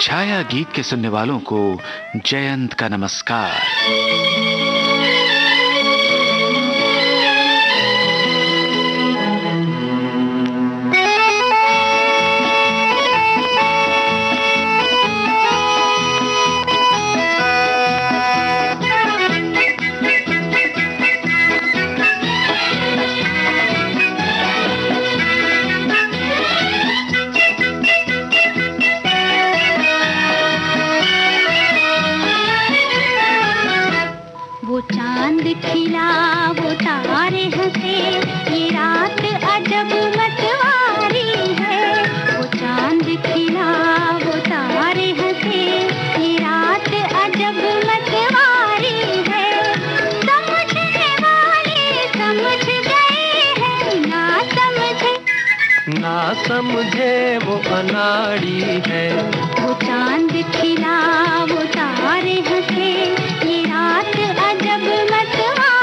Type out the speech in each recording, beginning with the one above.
छाया गीत के सुनने वालों को जयंत का नमस्कार। समझे वो अनाड़ी है। वो चाँद खिला, वो तारे हंसे, ये रात अजब मत आ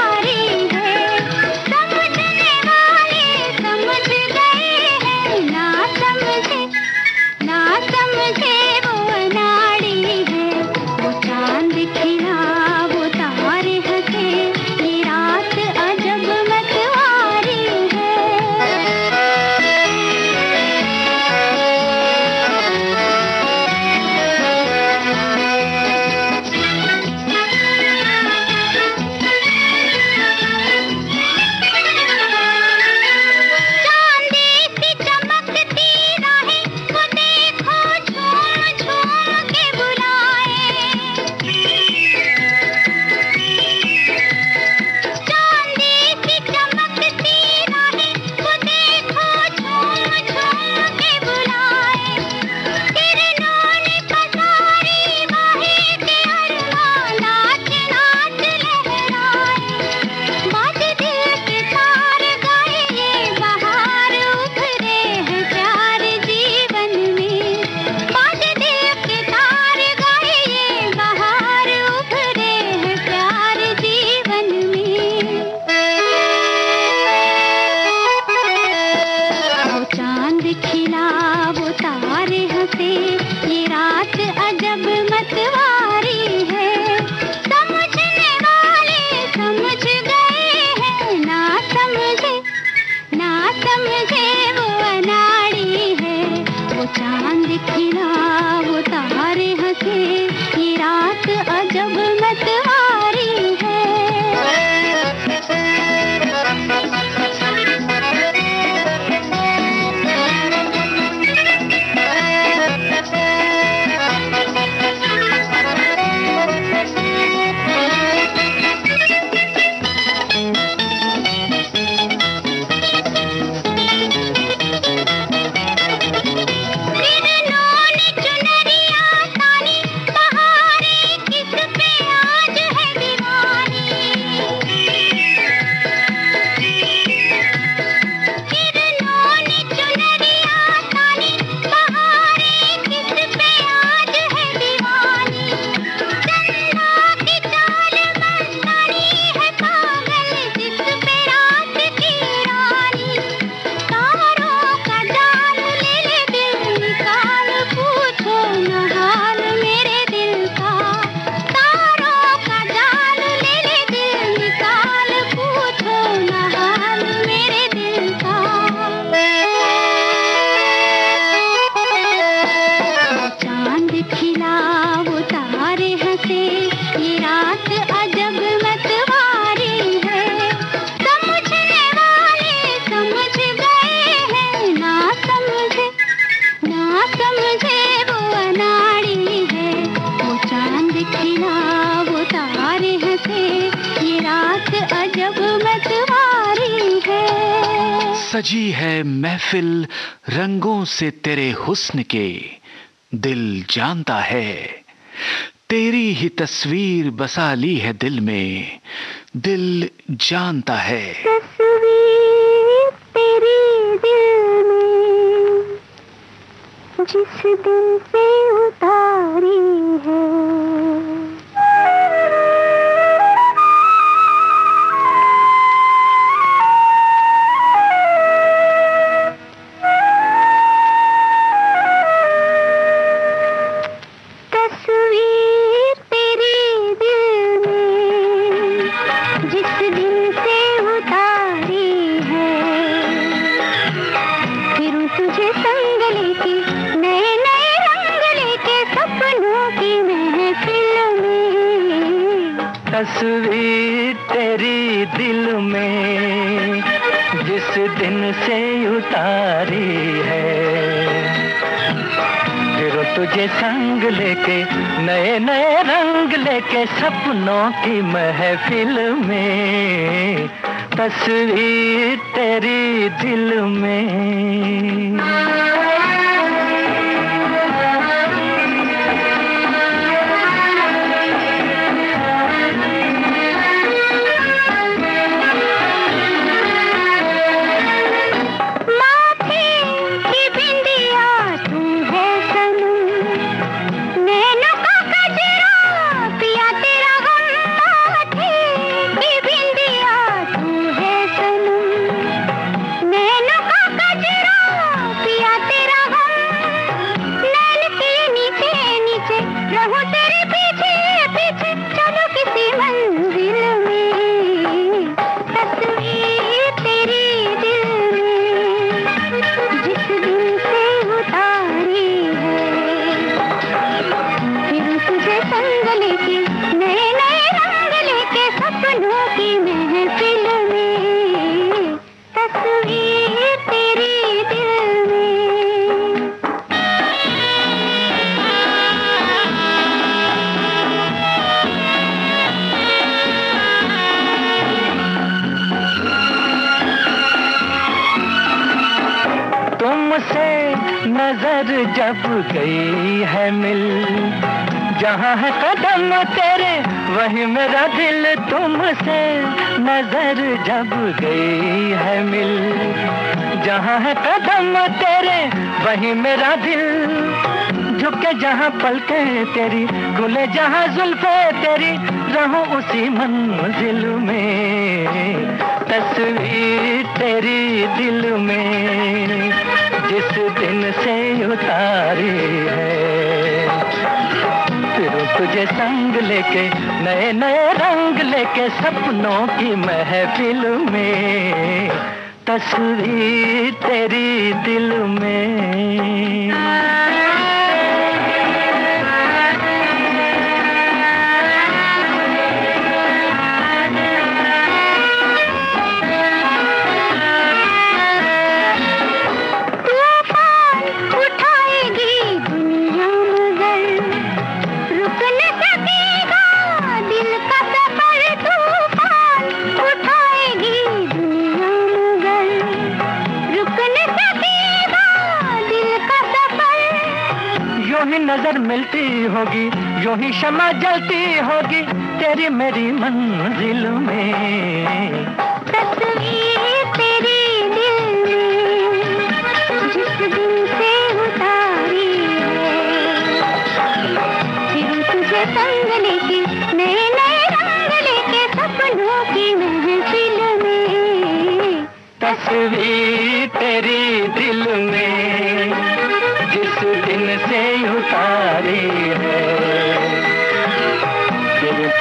हंसे ये रात अजब है। सजी है महफिल रंगों से तेरे हुस्न के। दिल जानता है। तेरी ही तस्वीर बसा ली है दिल में। दिल जानता है। तस्वीर तेरी दिल में जिस दिल से उतारी है। तस्वीर तेरी दिल में जिस दिन से उतारी है। फिर तुझे संग लेके, नए नए रंग लेके सपनों की महफिल में, तस्वीर तेरी दिल में। नज़र जब गई है मिल, जहाँ है कदम तेरे, वही मेरा दिल तुमसे। नज़र जब गई है मिल, जहाँ है कदम तेरे, वही मेरा दिल। झुके जहाँ पलके तेरी, खुले जहाँ जुल्फे तेरी, रहूँ उसी मंजिल में। तस्वीर तेरी दिल में। जिस दिन से उतारी है। फिर तुझे संग लेके, नए नए रंग लेके सपनों की महफिल में। तस्वीर तेरी दिल में। शमा जलती होगी तेरी मेरी मंजिल में। तस्वीर तेरी दिल में जिस दिन से उतारी फिर तुझे संग लेके नए नए रंग लेके सपनों की महफिल में। तस्वीर तेरी दिल में।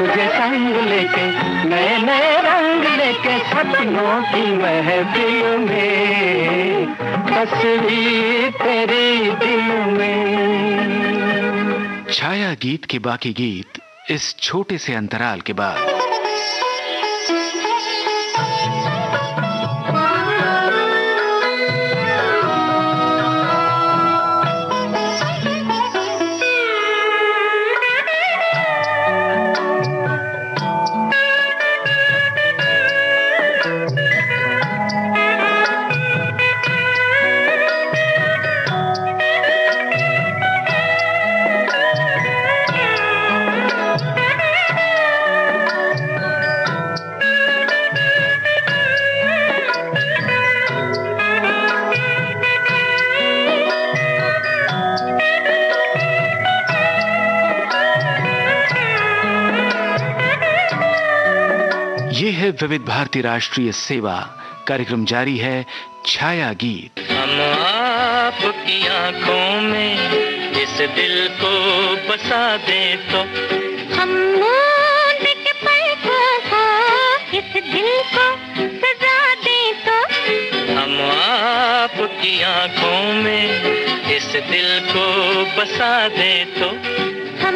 तुझे संग लेके, नए नए रंग लेके सपनों की महफिल में तस्वीर तेरे दिल में। छाया गीत के बाकी गीत इस छोटे से अंतराल के बाद। विविध भारती राष्ट्रीय सेवा कार्यक्रम जारी है छाया गीत। हम आपकी आँखों में इस दिल को बसा दे तो। हम इस दिल को सजा दें तो। हम आपकी आँखों में इस दिल को बसा दे तो। हम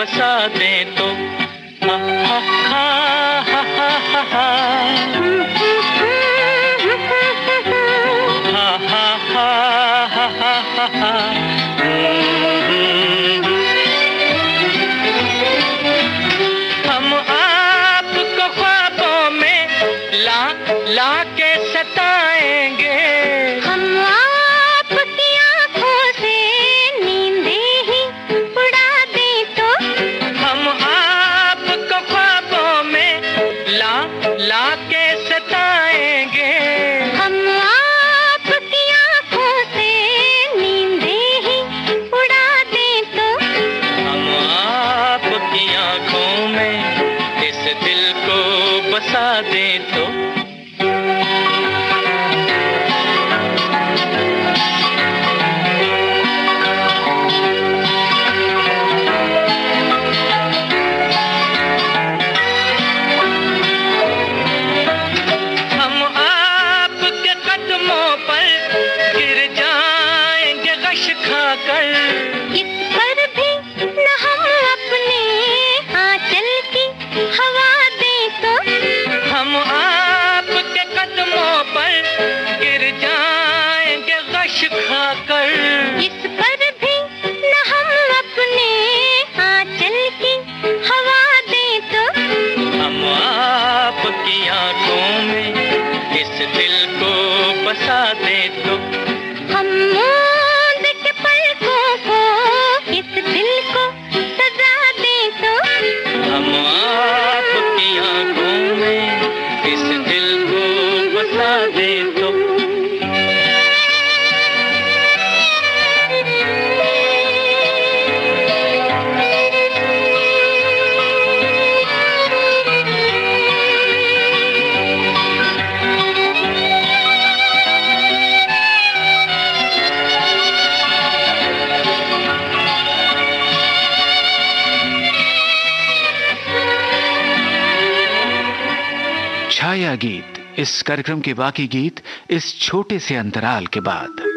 बसा दे तो में इस दिल को बसा दे तो बता दे तो। हम पलकों को इस दिल को सजा दे तो। हम इस कार्यक्रम के बाकी गीत इस छोटे से अंतराल के बाद।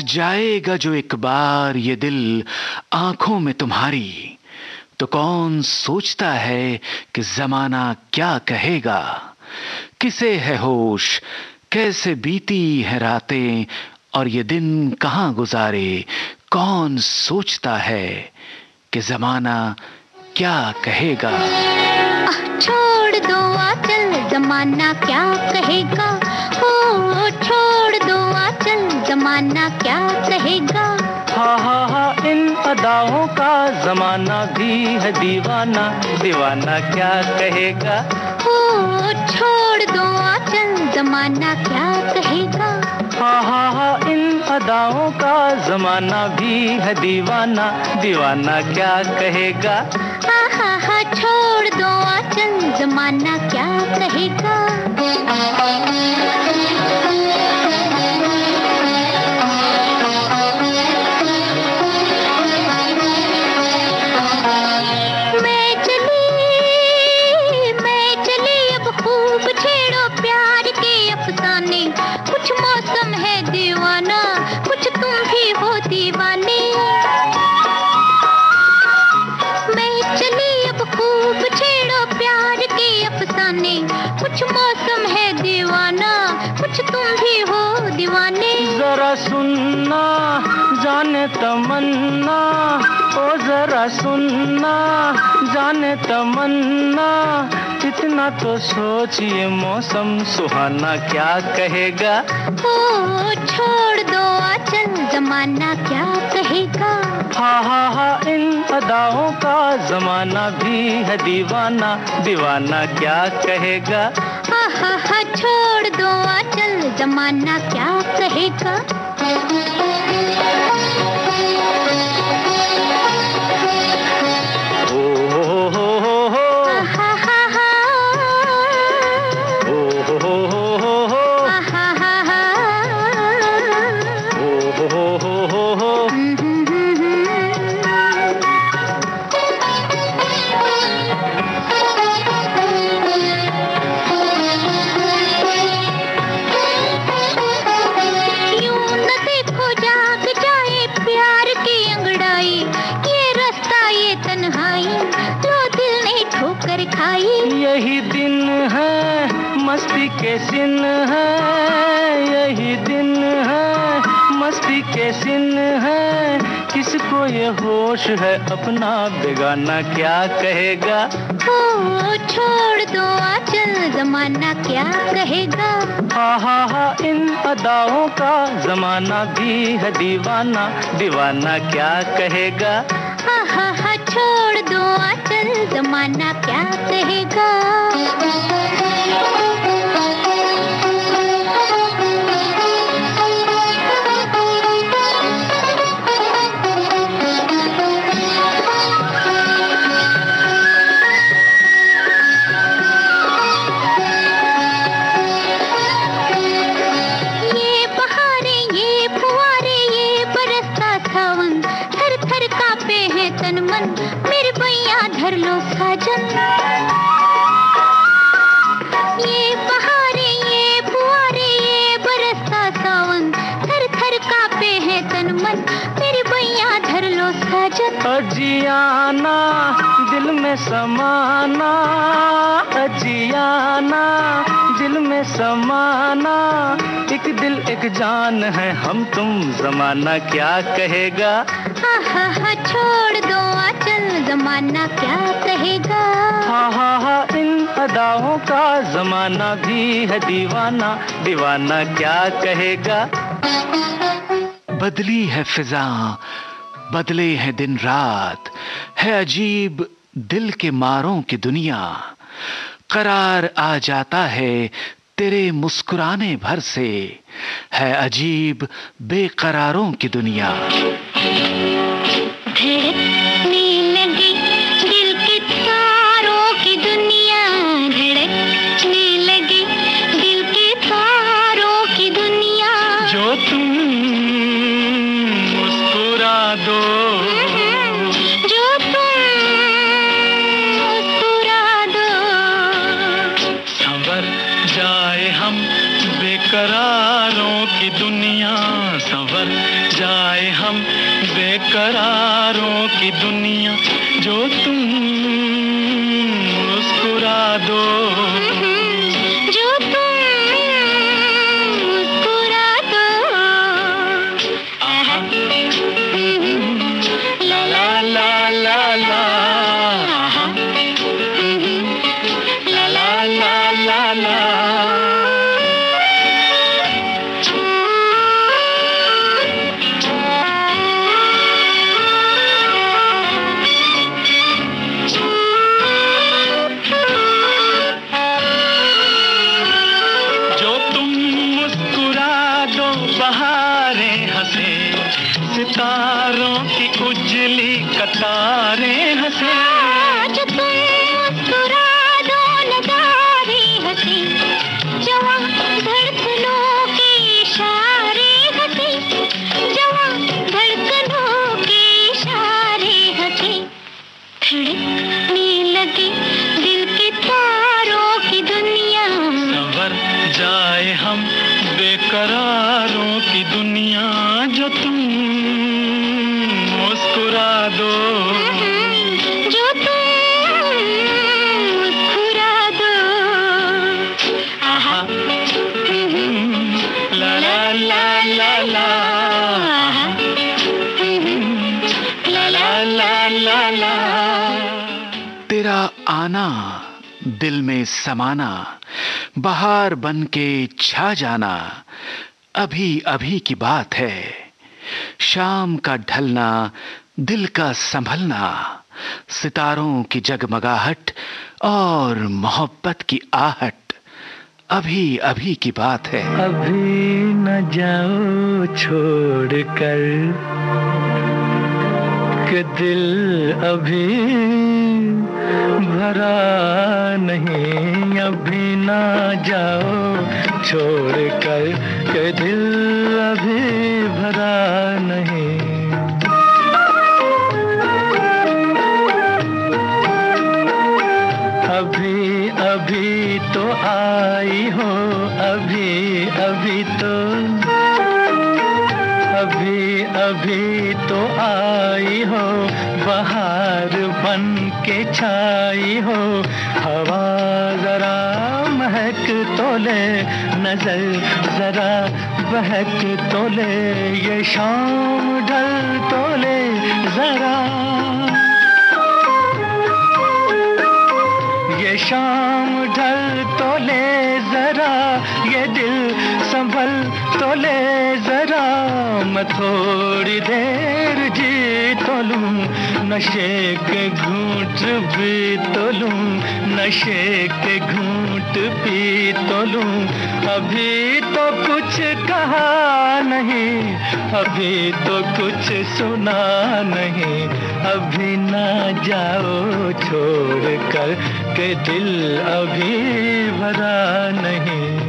जाएगा जो एक बार ये दिल आँखों में तुम्हारी। तो कौन सोचता है कि जमाना क्या कहेगा? किसे है होश? कैसे बीती है रातें? और ये दिन कहाँ गुजारे? कौन सोचता है कि जमाना क्या कहेगा? छोड़ दो आचल, जमाना क्या कहेगा? जमाना क्या कहेगा? हा हा हा इन अदाओं का जमाना भी है दीवाना। दीवाना क्या कहेगा? ओ छोड़ दो आचल जमाना क्या कहेगा? हा हा हा इन अदाओं का जमाना भी है दीवाना। दीवाना क्या कहेगा? आहा हा छोड़ दो आचल जमाना क्या कहेगा? जाने तमन्ना ओ जरा सुनना जाने तमन्ना इतना तो सोचिए मौसम सुहाना क्या कहेगा। ओ छोड़ दो आचल जमाना क्या कहेगा। हा हा हा इन अदाओं का जमाना भी है दीवाना दीवाना क्या कहेगा। आहा हा छोड़ दो आचल जमाना क्या कहेगा। अपना बेगाना क्या कहेगा? ओ छोड़ दो आचल जमाना क्या कहेगा? हा हा हा इन अदाओं का जमाना भी है दीवाना। दीवाना क्या कहेगा? आहा हा छोड़ दो आचल जमाना क्या कहेगा? समाना एक दिल एक जान है हम तुम जमाना क्या कहेगा? आहा हा छोड़ दो आचल जमाना क्या कहेगा? हा हा हा इन अदाओं का जमाना भी है दीवाना दीवाना क्या कहेगा? बदली है फिजा बदले हैं दिन रात है अजीब दिल के मारों की दुनिया। करार आ जाता है तेरे मुस्कुराने भर से है अजीब बेकरारों की दुनिया। बेकरारों की दुनिया जो तुम बहारें हंसे सितारों की उजली कतारें हंसे। आना, दिल में समाना, बहार बन के छा जाना, अभी अभी की बात है। शाम का ढलना, दिल का संभलना, सितारों की जगमगाहट और मोहब्बत की आहट, अभी अभी की बात है। अभी न जाओ छोड़ कर कि दिल अभी भरा नहीं, अभी ना जाओ। छोड़ कर कि दिल अभी भरा नहीं। अभी अभी तो आई हो, अभी अभी तो। अभी अभी तो आई हो बाहर के छाई हो। हवा जरा महक तो ले नज़र जरा बहक तो ले ये शाम ढल तो ले जरा। ये शाम ढल तो ले जरा, ये दिल संभल तो ले जरा मैं थोड़ी देर जी तो लूँ। नशे के घूंट भी तो लूँ। नशे के घूंट पी तो लूँ। अभी तो कुछ कहा नहीं, अभी तो कुछ सुना नहीं। अभी ना जाओ छोड़ कर के दिल अभी भरा नहीं।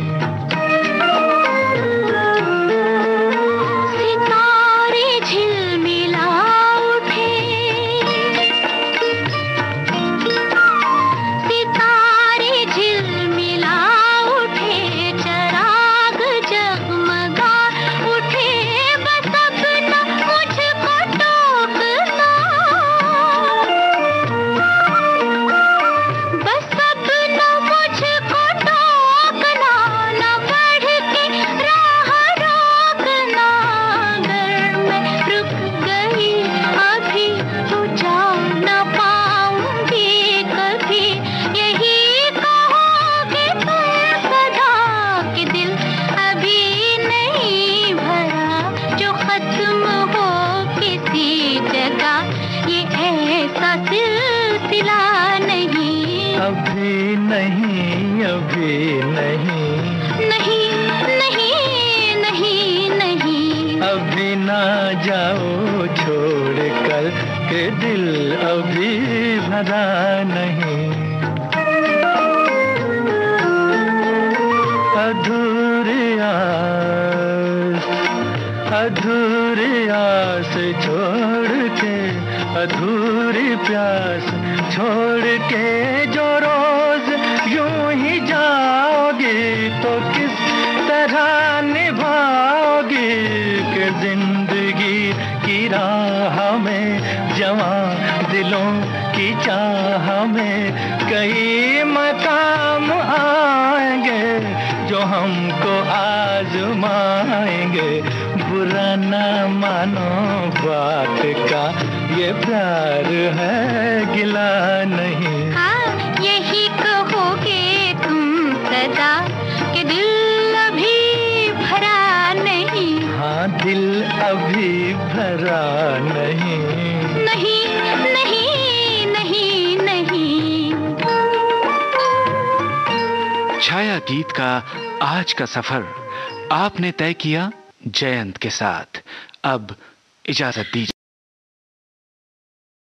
भरा नहीं। अधूरी आस अधूरी आस छोड़ के, अधूरी प्यास छोड़ के जो रोज यूँ ही जाओगे तो किस तरह निभाओगे कि ज़िंदगी की राह में में जवा दिलों की चाह में कई मकाम आएँगे, जो हमको आजमाएँगे। बुरा न मानो बात का ये प्यार है गिला गीत का आज का सफ़र आपने तय किया जयंत के साथ। अब इजाज़त दीजिए।